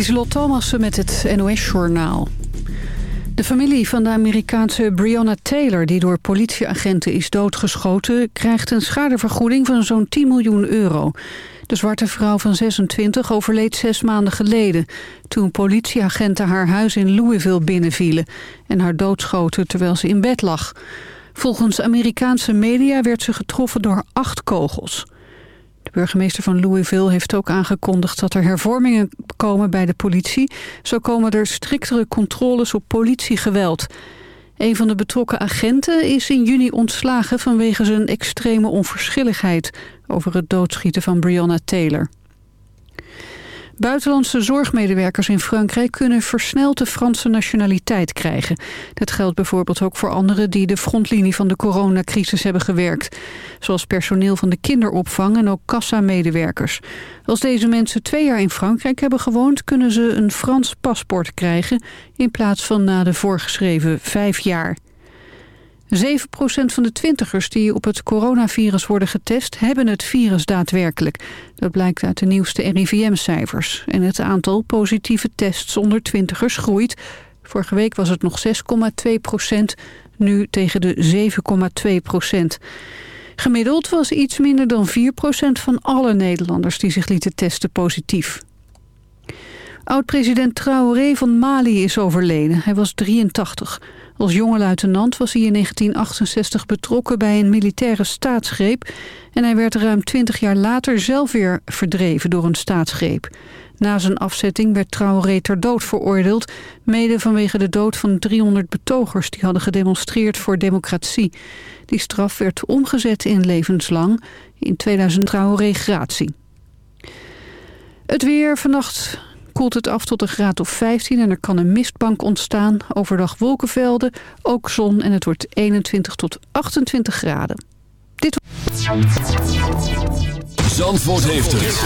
Lieselot Thomassen met het NOS-journaal. De familie van de Amerikaanse Breonna Taylor... die door politieagenten is doodgeschoten... krijgt een schadevergoeding van zo'n 10 miljoen euro. De zwarte vrouw van 26 overleed zes maanden geleden... toen politieagenten haar huis in Louisville binnenvielen... en haar doodschoten terwijl ze in bed lag. Volgens Amerikaanse media werd ze getroffen door acht kogels... De burgemeester van Louisville heeft ook aangekondigd dat er hervormingen komen bij de politie. Zo komen er striktere controles op politiegeweld. Een van de betrokken agenten is in juni ontslagen vanwege zijn extreme onverschilligheid over het doodschieten van Breonna Taylor. Buitenlandse zorgmedewerkers in Frankrijk kunnen versneld de Franse nationaliteit krijgen. Dat geldt bijvoorbeeld ook voor anderen die de frontlinie van de coronacrisis hebben gewerkt. Zoals personeel van de kinderopvang en ook kassamedewerkers. Als deze mensen twee jaar in Frankrijk hebben gewoond... kunnen ze een Frans paspoort krijgen in plaats van na de voorgeschreven vijf jaar. 7% van de twintigers die op het coronavirus worden getest... hebben het virus daadwerkelijk. Dat blijkt uit de nieuwste RIVM-cijfers. En het aantal positieve tests onder twintigers groeit. Vorige week was het nog 6,2% nu tegen de 7,2% Gemiddeld was iets minder dan 4% van alle Nederlanders... die zich lieten testen positief. Oud-president Traoré van Mali is overleden. Hij was 83. Als jonge luitenant was hij in 1968 betrokken bij een militaire staatsgreep... en hij werd ruim 20 jaar later zelf weer verdreven door een staatsgreep. Na zijn afzetting werd Traoré ter dood veroordeeld... mede vanwege de dood van 300 betogers die hadden gedemonstreerd voor democratie. Die straf werd omgezet in levenslang. In 2000 Traoré. Het weer vannacht koelt het af tot een graad of 15 en er kan een mistbank ontstaan. Overdag wolkenvelden, ook zon en het wordt 21 tot 28 graden. Dit... Zandvoort heeft het.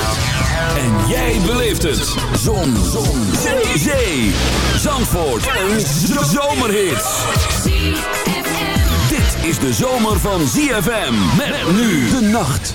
En jij beleeft het. Zon. zon. Zee. Zee. Zandvoort. Een zomerhit. Dit is de zomer van ZFM. Met nu de nacht.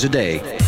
Hours a day.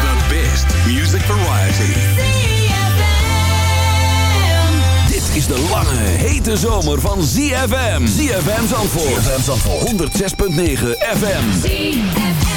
The best music variety Dit is de lange hete zomer van ZFM. CFM zendt voort vanuit 106.9 FM. CFM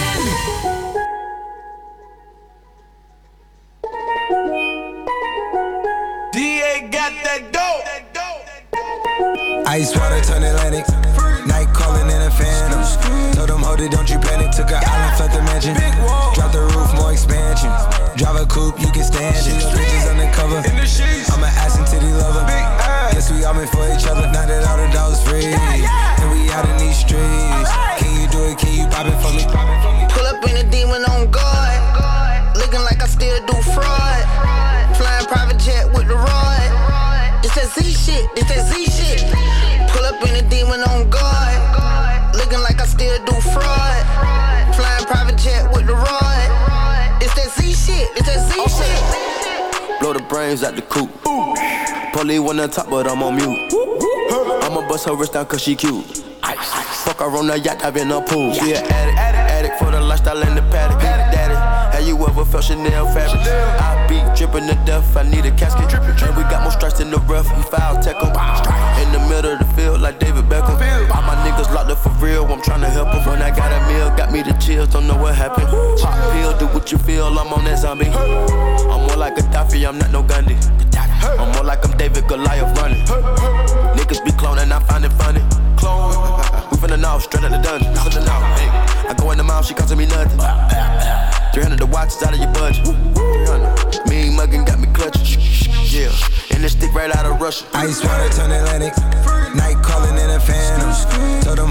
Blow the coop. Polly on top, but I'm on mute. I'ma bust her wrist down cause she cute. Fuck her on the yacht, I've been a pool. Yeah, addict, addict, addict for the lifestyle and the paddock. Daddy, have you ever felt Chanel fabric? I be dripping to death, I need a casket. And we got more strikes in the rough, we foul tech em. In the middle of the field, like David Beckham. Locked up for real, I'm trying to help them. When I got a meal, got me the chills, don't know what happened. Pop pill, do what you feel, I'm on that zombie. I'm more like a Daffy, I'm not no Gundy. I'm more like I'm David Goliath running. Niggas be cloning, I find it funny. Clone. We the north, straight out the dungeon. I go in the mouth, she costing me nothing. 300 the watch is out of your budget. 300. Mean muggin' got me clutching. Yeah, and this stick right out of Russia. Ice water turn Atlantic. Night calling in a phantom.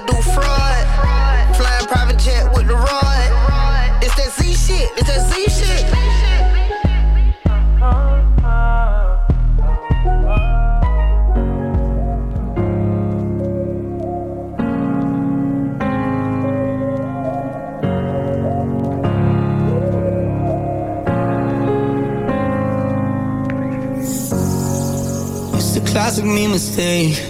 Still do fraud. Flying private jet with the rod. It's that Z shit, it's that Z shit. It's a classic me mistake.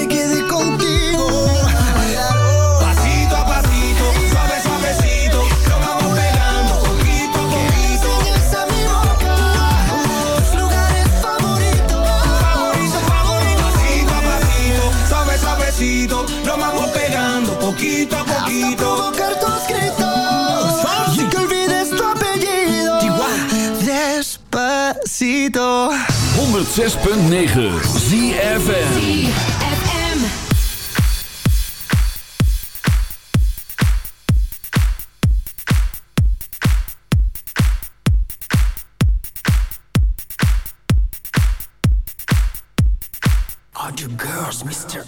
106.9 ZFN Girls, Mr.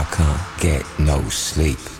I can't get no sleep.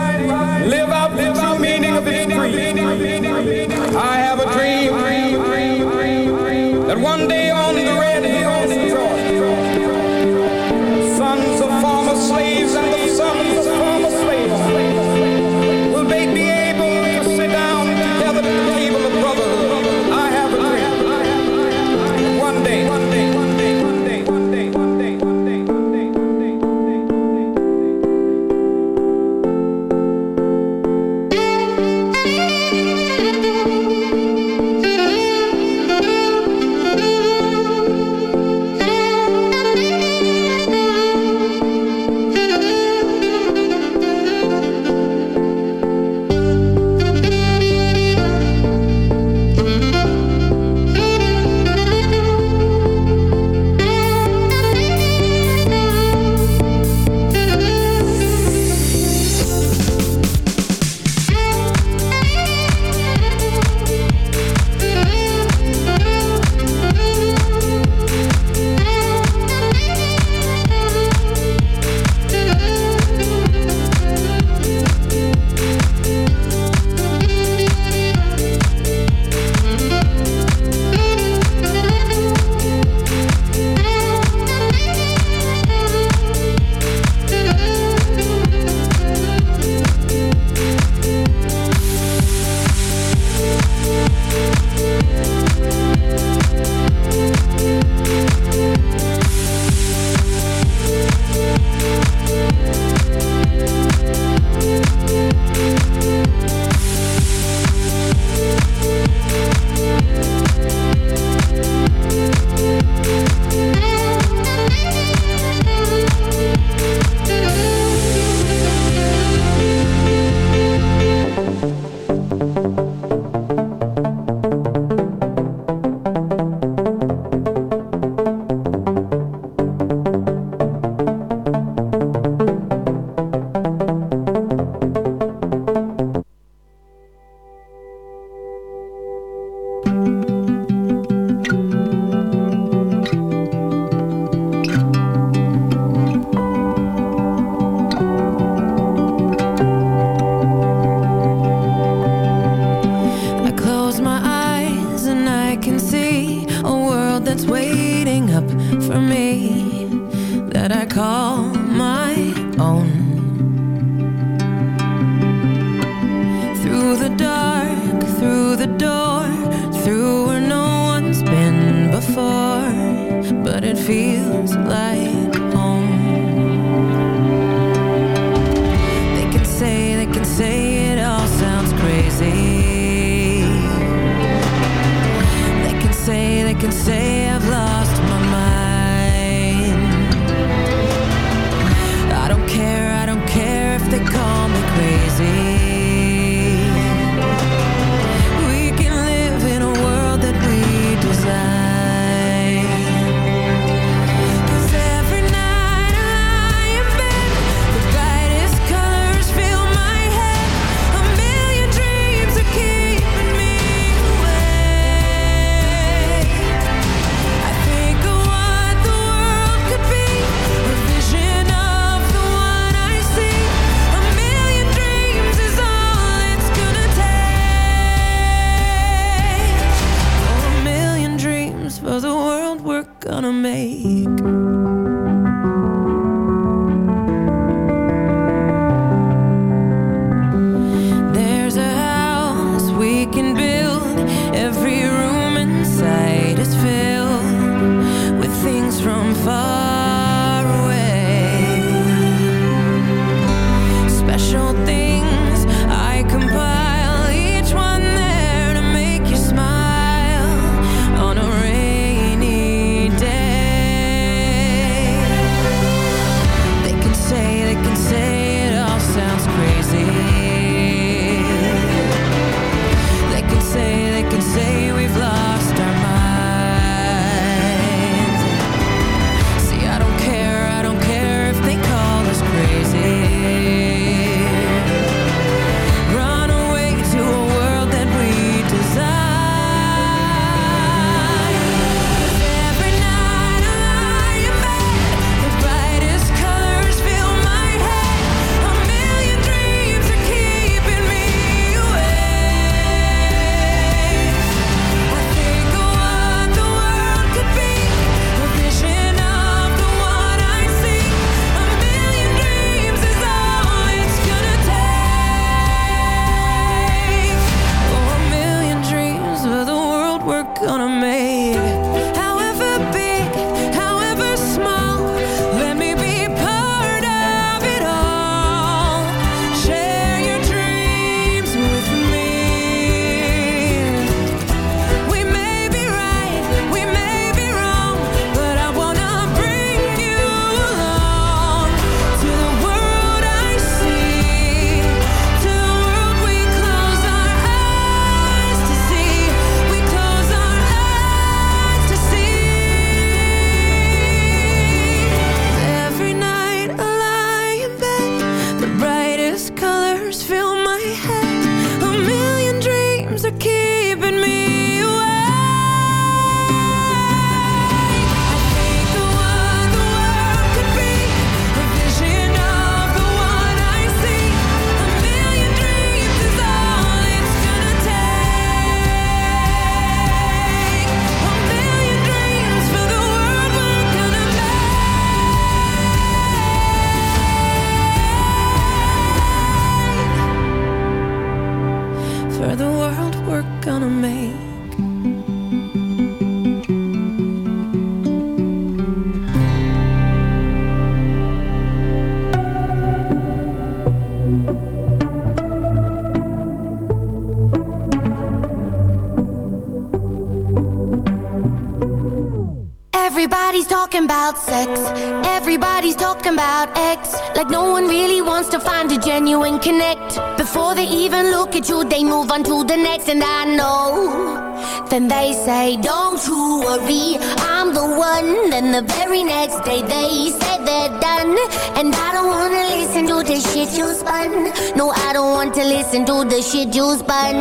No one really wants to find a genuine connect. Before they even look at you, they move on to the next, and I know. Then they say, Don't you worry, I'm the one. Then the very next day, they say they're done. And I don't wanna listen to the shit you spun. No, I don't want to listen to the shit you spun.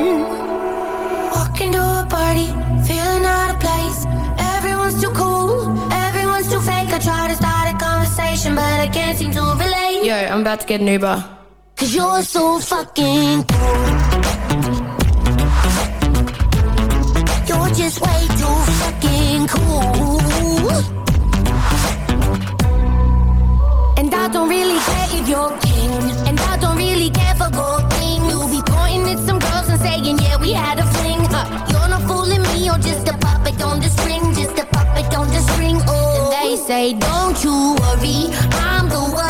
Walking to a party, feeling out of place. Everyone's too cool, everyone's too fake. I try to start a conversation, but I can't seem to relate. Yo, I'm about to get an Uber. Cause you're so fucking cool. You're just way too fucking cool. And I don't really care if you're king. And I don't really care for gold thing. You'll be pointing at some girls and saying, yeah, we had a fling. Uh, you're not fooling me, you're just a puppet on the string. Just a puppet on the string. Oh, and they say, don't you worry, I'm the one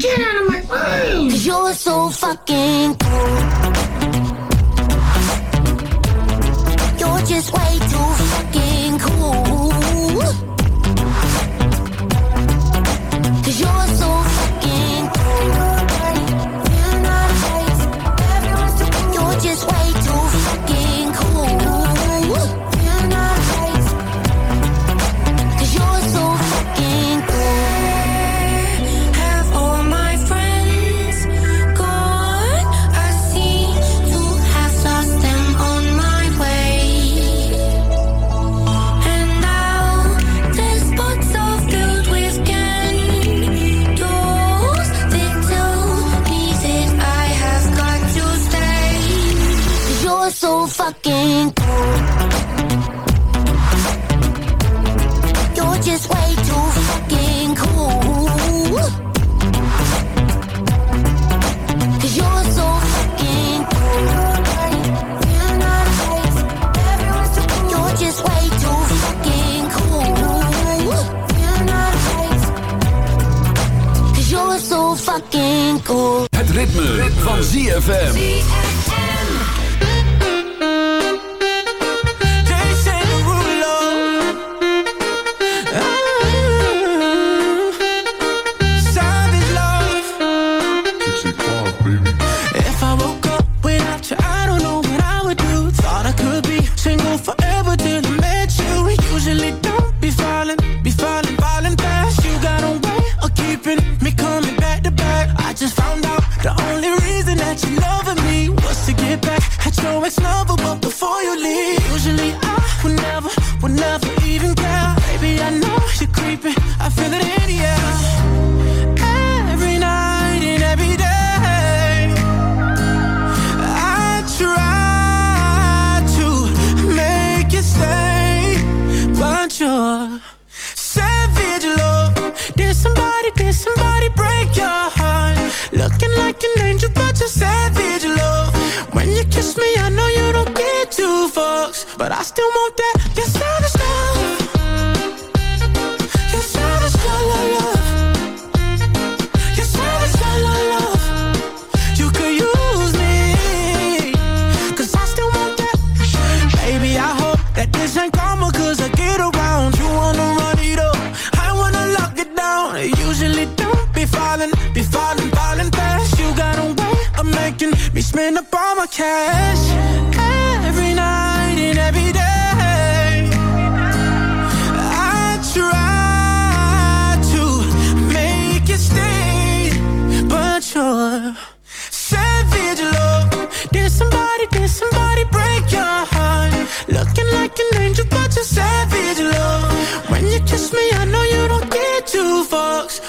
Get out of my mind. You're so fucking cool. You're just way too so fucking. You're just way too fucking cool. So fucking cool. Cool. So fucking cool. Het ritme, ritme. van ZFM.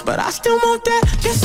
But I still want that. Just